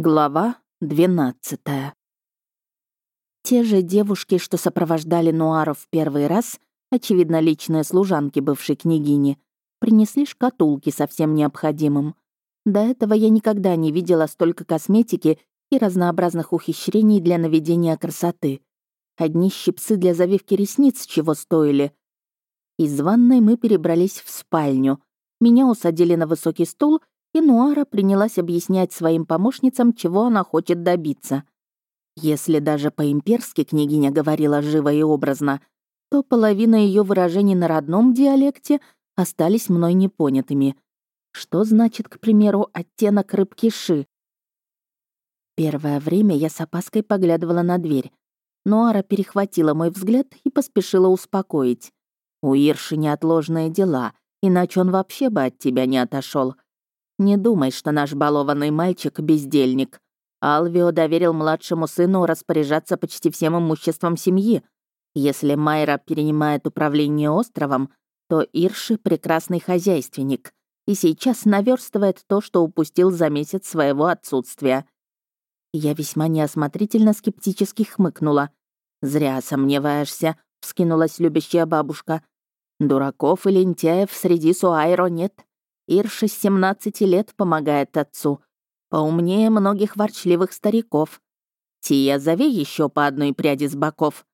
Глава 12 Те же девушки, что сопровождали Нуара в первый раз, очевидно, личные служанки бывшей княгини, принесли шкатулки со всем необходимым. До этого я никогда не видела столько косметики и разнообразных ухищрений для наведения красоты. Одни щипцы для завивки ресниц чего стоили. Из ванной мы перебрались в спальню. Меня усадили на высокий стул — и Нуара принялась объяснять своим помощницам, чего она хочет добиться. Если даже по-имперски княгиня говорила живо и образно, то половина ее выражений на родном диалекте остались мной непонятыми. Что значит, к примеру, оттенок рыбки ши? Первое время я с опаской поглядывала на дверь. Нуара перехватила мой взгляд и поспешила успокоить. «У Ирши неотложные дела, иначе он вообще бы от тебя не отошел. Не думай, что наш балованный мальчик — бездельник. Алвио доверил младшему сыну распоряжаться почти всем имуществом семьи. Если Майра перенимает управление островом, то Ирши — прекрасный хозяйственник и сейчас наверстывает то, что упустил за месяц своего отсутствия. Я весьма неосмотрительно скептически хмыкнула. «Зря сомневаешься», — вскинулась любящая бабушка. «Дураков и лентяев среди Суайро нет. Ирша с 17 лет помогает отцу. Поумнее многих ворчливых стариков. Тия, зови еще по одной пряди с боков.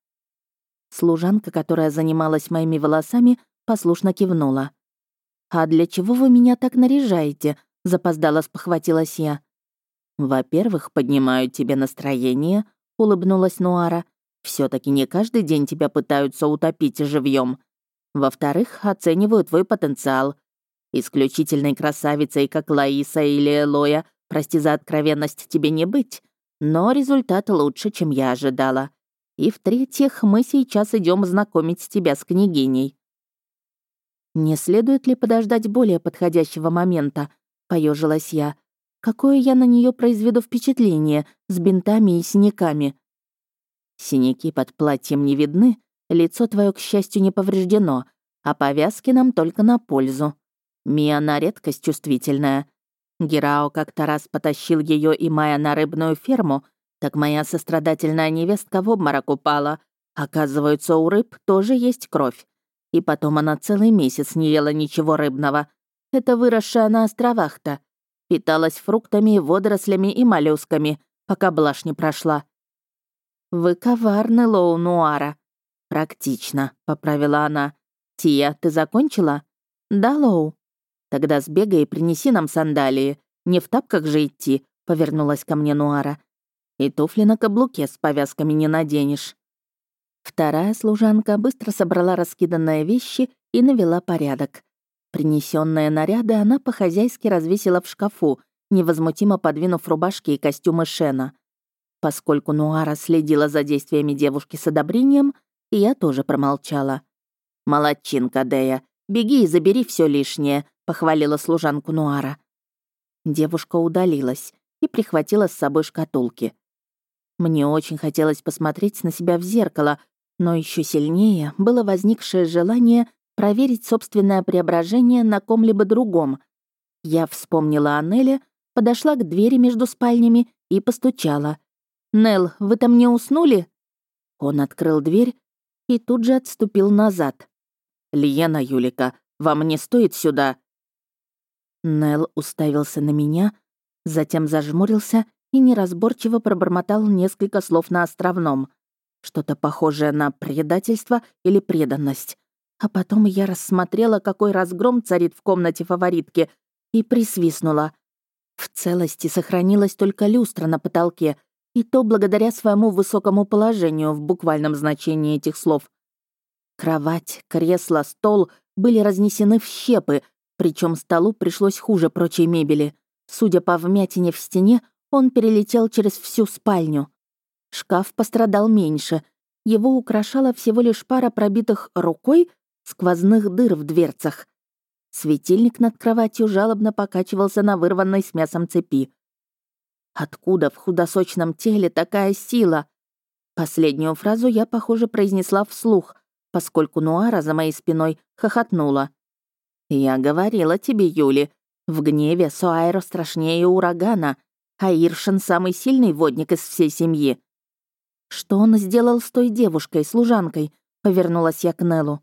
Служанка, которая занималась моими волосами, послушно кивнула. «А для чего вы меня так наряжаете?» — запоздала спохватилась я. «Во-первых, поднимаю тебе настроение», — улыбнулась Нуара. все таки не каждый день тебя пытаются утопить живьем. Во-вторых, оцениваю твой потенциал. Исключительной красавицей, как Лаиса или Элоя, прости за откровенность, тебе не быть, но результат лучше, чем я ожидала. И в-третьих, мы сейчас идем знакомить тебя с княгиней. Не следует ли подождать более подходящего момента? Поежилась я. Какое я на нее произведу впечатление с бинтами и синяками? Синяки под платьем не видны, лицо твое, к счастью, не повреждено, а повязки нам только на пользу. Мия на редкость чувствительная. Герао как-то раз потащил ее и Майя на рыбную ферму, так моя сострадательная невестка в обморок упала. Оказывается, у рыб тоже есть кровь. И потом она целый месяц не ела ничего рыбного. Это выросшая на островах-то. Питалась фруктами, водорослями и моллюсками, пока блажь не прошла. «Вы коварны, Лоу Нуара». «Практично», — поправила она. «Тия, ты закончила?» «Да, Лоу». «Тогда сбегай и принеси нам сандалии. Не в тапках же идти», — повернулась ко мне Нуара. «И туфли на каблуке с повязками не наденешь». Вторая служанка быстро собрала раскиданные вещи и навела порядок. Принесенные наряды она по-хозяйски развесила в шкафу, невозмутимо подвинув рубашки и костюмы Шена. Поскольку Нуара следила за действиями девушки с одобрением, я тоже промолчала. «Молодчинка, Дея, беги и забери все лишнее», — похвалила служанку Нуара. Девушка удалилась и прихватила с собой шкатулки. Мне очень хотелось посмотреть на себя в зеркало, но еще сильнее было возникшее желание проверить собственное преображение на ком-либо другом. Я вспомнила о Нелле, подошла к двери между спальнями и постучала. «Нелл, вы там не уснули?» Он открыл дверь и тут же отступил назад. «Лиена Юлика, вам не стоит сюда...» Нел уставился на меня, затем зажмурился и неразборчиво пробормотал несколько слов на островном. Что-то похожее на предательство или преданность. А потом я рассмотрела, какой разгром царит в комнате фаворитки, и присвистнула. В целости сохранилась только люстра на потолке, и то благодаря своему высокому положению в буквальном значении этих слов. Кровать, кресло, стол были разнесены в щепы, причем столу пришлось хуже прочей мебели. Судя по вмятине в стене, он перелетел через всю спальню. Шкаф пострадал меньше. Его украшала всего лишь пара пробитых рукой сквозных дыр в дверцах. Светильник над кроватью жалобно покачивался на вырванной с мясом цепи. Откуда в худосочном теле такая сила? Последнюю фразу я, похоже, произнесла вслух, поскольку Нуара за моей спиной хохотнула. «Я говорила тебе, Юли, в гневе Суайро страшнее урагана. а Иршин самый сильный водник из всей семьи. Что он сделал с той девушкой, служанкой? Повернулась я к Неллу.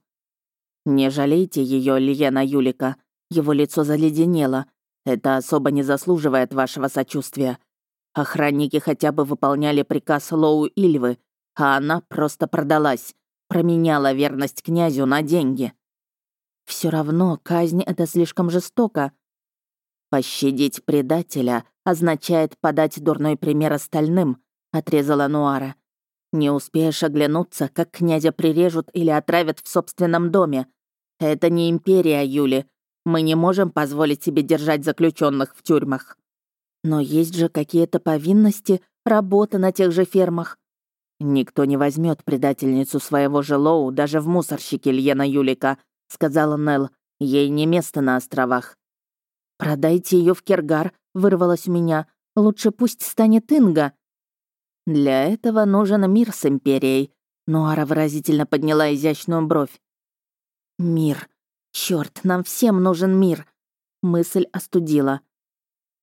Не жалейте ее, Лиена Юлика. Его лицо заледенело. Это особо не заслуживает вашего сочувствия. Охранники хотя бы выполняли приказ Лоу Ильвы, а она просто продалась, променяла верность князю на деньги. Все равно казнь — это слишком жестоко. Пощадить предателя означает подать дурной пример остальным, отрезала Нуара. Не успеешь оглянуться, как князя прирежут или отравят в собственном доме. Это не империя, Юли. Мы не можем позволить себе держать заключенных в тюрьмах. Но есть же какие-то повинности, работа на тех же фермах. Никто не возьмет предательницу своего жилоу даже в мусорщике Льена Юлика, сказала Нелл. Ей не место на островах. Продайте ее в Кергар, вырвалось у меня. Лучше пусть станет Инга. Для этого нужен мир с империей. Нуара выразительно подняла изящную бровь. Мир. Черт, нам всем нужен мир. Мысль остудила.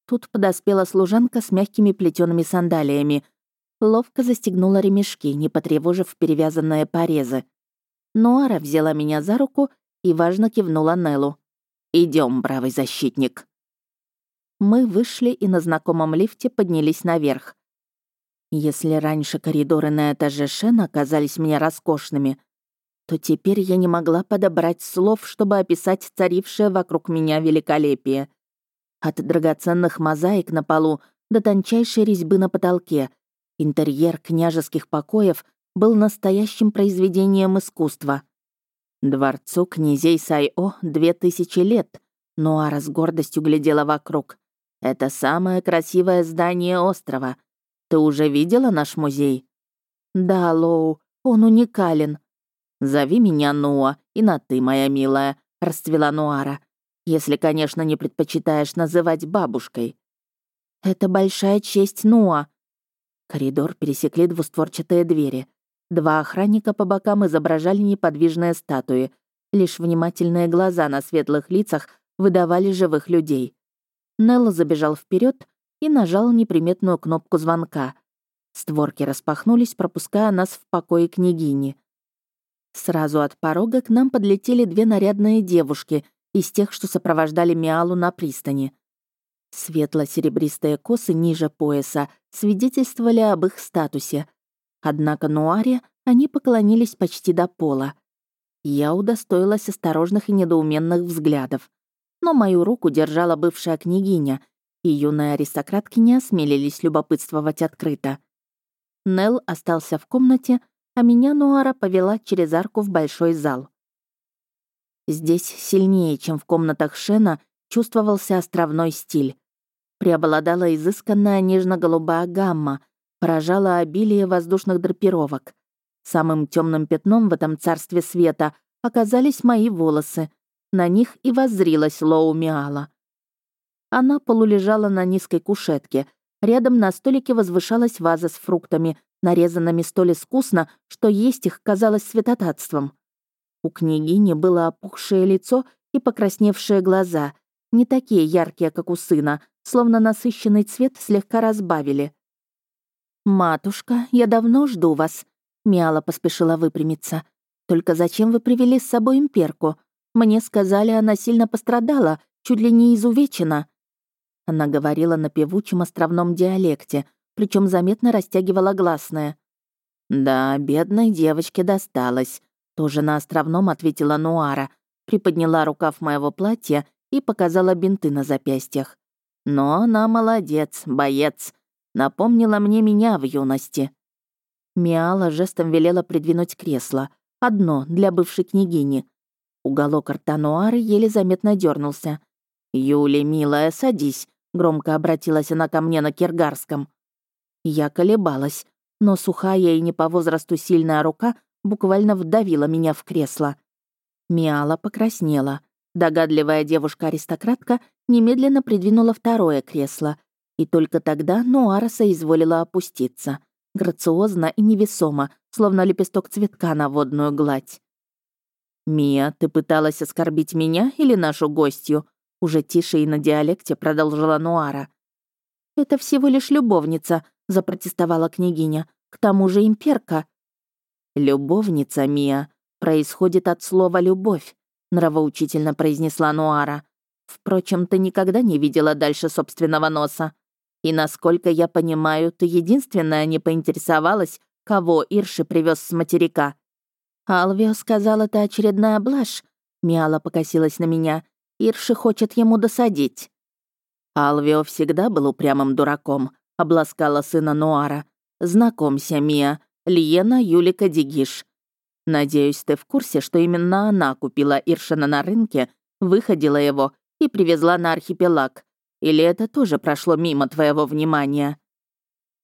Тут подоспела служанка с мягкими плетеными сандалиями. Ловко застегнула ремешки, не потревожив перевязанные порезы. Нуара взяла меня за руку и важно кивнула Неллу. Идем, бравый защитник». Мы вышли и на знакомом лифте поднялись наверх. Если раньше коридоры на этаже Шена казались мне роскошными, то теперь я не могла подобрать слов, чтобы описать царившее вокруг меня великолепие. От драгоценных мозаик на полу до тончайшей резьбы на потолке. Интерьер княжеских покоев был настоящим произведением искусства. Дворцу князей Сайо две тысячи лет, Нуара с гордостью глядела вокруг. Это самое красивое здание острова. Ты уже видела наш музей? Да, Лоу, он уникален. Зови меня Нуа, и на «ты», моя милая, расцвела Нуара. Если, конечно, не предпочитаешь называть бабушкой. Это большая честь Нуа. Коридор пересекли двустворчатые двери. Два охранника по бокам изображали неподвижные статуи. Лишь внимательные глаза на светлых лицах выдавали живых людей. Нелло забежал вперед и нажал неприметную кнопку звонка. Створки распахнулись, пропуская нас в покое княгини. Сразу от порога к нам подлетели две нарядные девушки — из тех, что сопровождали Миалу на пристани. Светло-серебристые косы ниже пояса свидетельствовали об их статусе. Однако Нуаре они поклонились почти до пола. Я удостоилась осторожных и недоуменных взглядов. Но мою руку держала бывшая княгиня, и юные аристократки не осмелились любопытствовать открыто. Нел остался в комнате, а меня Нуара повела через арку в большой зал. Здесь сильнее, чем в комнатах Шена, чувствовался островной стиль. Преобладала изысканная нежно-голубая гамма, поражала обилие воздушных драпировок. Самым темным пятном в этом царстве света оказались мои волосы. На них и воззрилась Лоу Миала. Она полулежала на низкой кушетке. Рядом на столике возвышалась ваза с фруктами, нарезанными столь искусно, что есть их казалось святотатством. У княгини было опухшее лицо и покрасневшие глаза, не такие яркие, как у сына, словно насыщенный цвет слегка разбавили. «Матушка, я давно жду вас», — Миала поспешила выпрямиться. «Только зачем вы привели с собой имперку? Мне сказали, она сильно пострадала, чуть ли не изувечена». Она говорила на певучем островном диалекте, причем заметно растягивала гласное. «Да, бедной девочке досталось», тоже на островном ответила Нуара, приподняла рукав моего платья и показала бинты на запястьях. Но она молодец, боец. Напомнила мне меня в юности. Миала жестом велела придвинуть кресло. Одно, для бывшей княгини. Уголок рта Нуары еле заметно дернулся. «Юли, милая, садись», — громко обратилась она ко мне на киргарском. Я колебалась, но сухая и не по возрасту сильная рука буквально вдавила меня в кресло. Миала покраснела. Догадливая девушка-аристократка немедленно придвинула второе кресло. И только тогда Нуара соизволила опуститься. Грациозно и невесомо, словно лепесток цветка на водную гладь. «Мия, ты пыталась оскорбить меня или нашу гостью?» Уже тише и на диалекте продолжила Нуара. «Это всего лишь любовница», — запротестовала княгиня. «К тому же имперка». «Любовница, Мия, происходит от слова «любовь», — нравоучительно произнесла Нуара. «Впрочем, ты никогда не видела дальше собственного носа. И, насколько я понимаю, ты единственная не поинтересовалась, кого Ирши привез с материка». «Алвио сказал, это очередная блажь», — Миала покосилась на меня. «Ирши хочет ему досадить». Алвио всегда был упрямым дураком, обласкала сына Нуара. «Знакомься, Мия, Лиена Юлика Дигиш. Надеюсь, ты в курсе, что именно она купила Иршина на рынке, выходила его и привезла на архипелаг. Или это тоже прошло мимо твоего внимания?»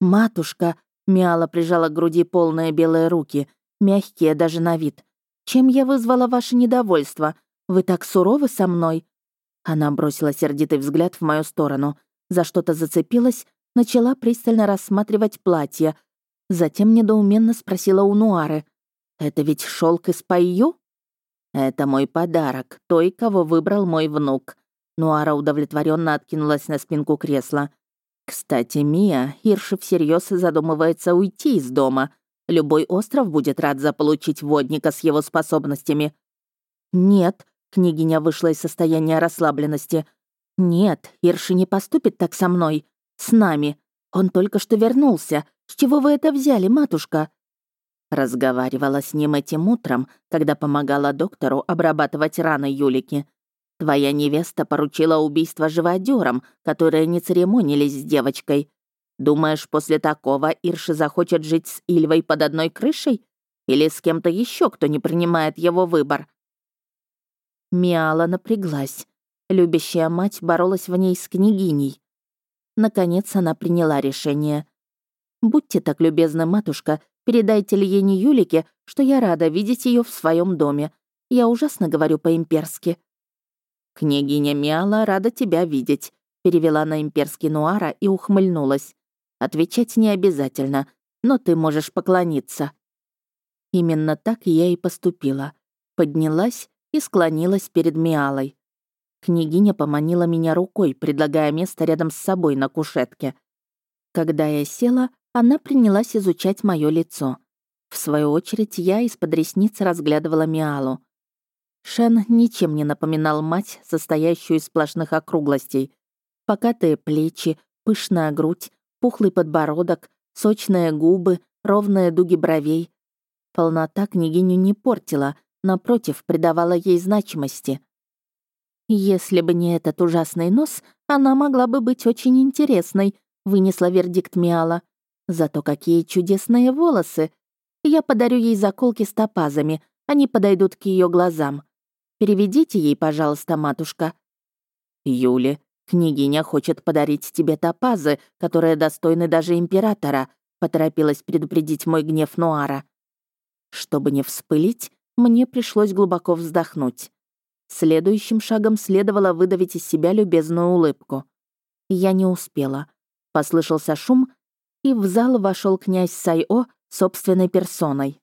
«Матушка», — Миала прижала к груди полные белые руки, мягкие даже на вид. «Чем я вызвала ваше недовольство? Вы так суровы со мной?» Она бросила сердитый взгляд в мою сторону, за что-то зацепилась, начала пристально рассматривать платье, затем недоуменно спросила у Нуары. Это ведь шелк из Пайю? Это мой подарок, той, кого выбрал мой внук. Нуара удовлетворенно откинулась на спинку кресла. Кстати, Мия, Ирши всерьез задумывается уйти из дома. Любой остров будет рад заполучить водника с его способностями. Нет, княгиня вышла из состояния расслабленности. Нет, Ирши не поступит так со мной. С нами. Он только что вернулся. С чего вы это взяли, матушка? Разговаривала с ним этим утром, когда помогала доктору обрабатывать раны Юлики. Твоя невеста поручила убийство живодерам, которые не церемонились с девочкой. Думаешь, после такого Ирши захочет жить с Ильвой под одной крышей? Или с кем-то еще, кто не принимает его выбор?» Миала напряглась. Любящая мать боролась в ней с княгиней. Наконец она приняла решение. «Будьте так любезны, матушка, Передайте Лиене Юлике, что я рада видеть ее в своем доме. Я ужасно говорю по-имперски». «Княгиня Миала рада тебя видеть», — перевела на имперский Нуара и ухмыльнулась. «Отвечать не обязательно, но ты можешь поклониться». Именно так я и поступила. Поднялась и склонилась перед Миалой. Княгиня поманила меня рукой, предлагая место рядом с собой на кушетке. Когда я села, она принялась изучать мое лицо. В свою очередь, я из-под ресниц разглядывала Миалу. Шен ничем не напоминал мать, состоящую из сплошных округлостей. Покатые плечи, пышная грудь, пухлый подбородок, сочные губы, ровные дуги бровей. Полнота княгиню не портила, напротив, придавала ей значимости. «Если бы не этот ужасный нос, она могла бы быть очень интересной», — вынесла вердикт Миала. Зато какие чудесные волосы! Я подарю ей заколки с топазами, они подойдут к ее глазам. Переведите ей, пожалуйста, матушка». «Юли, княгиня хочет подарить тебе топазы, которые достойны даже императора», поторопилась предупредить мой гнев Нуара. Чтобы не вспылить, мне пришлось глубоко вздохнуть. Следующим шагом следовало выдавить из себя любезную улыбку. Я не успела. Послышался шум, и в зал вошел князь Сайо собственной персоной.